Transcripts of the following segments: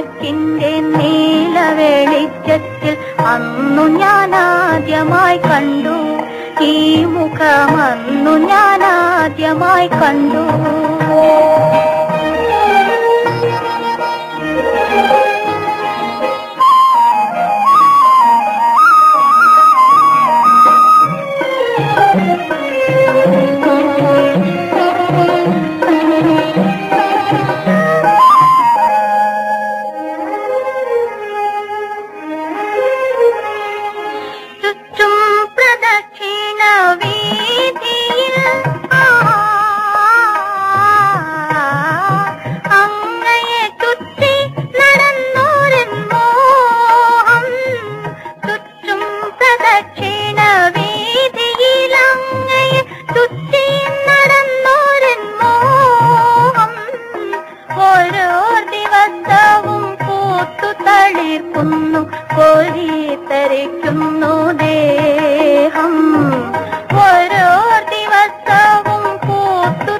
ആലവിളക്കിന്റെ നീല വെളിച്ചത്തിൽ അന്നു ഞാൻ ആദ്യമായി കണ്ടു. ഈ മുഖമന്നു ഞാൻ ആദ്യമായി കണ്ടു. പ്രദക്ഷിണ വീതിയിൽ നടന്നോരൻ മോഹം. ദിവസവും പൂത്തു തളിർക്കുന്നു കോരിത്തരിക്കുന്നു ദേഹം. പൂത്തു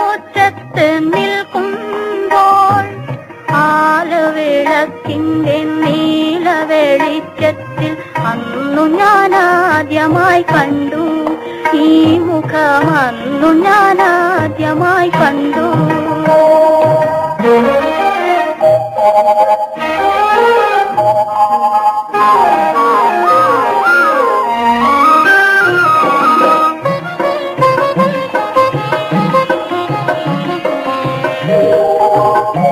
അമ്പലമുറ്റത്ത് നിൽക്കുമ്പോൾ ആലുവിളക്കിന്റെ നീല വെളിച്ചത്തിൽ അന്നു ഞാൻ ആദ്യമായി കണ്ടു. ഈ മുഖം അന്നു ഞാൻ Oh,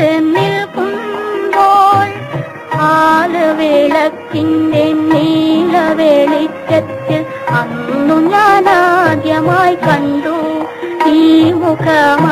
അമ്പലമുറ്റത്ത് നിൽക്കുമ്പോൾ ആലുവിളക്കിന്റെ നീല വെളിച്ചത്തിൽ അന്നു ഞാൻ ആദ്യമായി കണ്ടു. ഈ മുഖം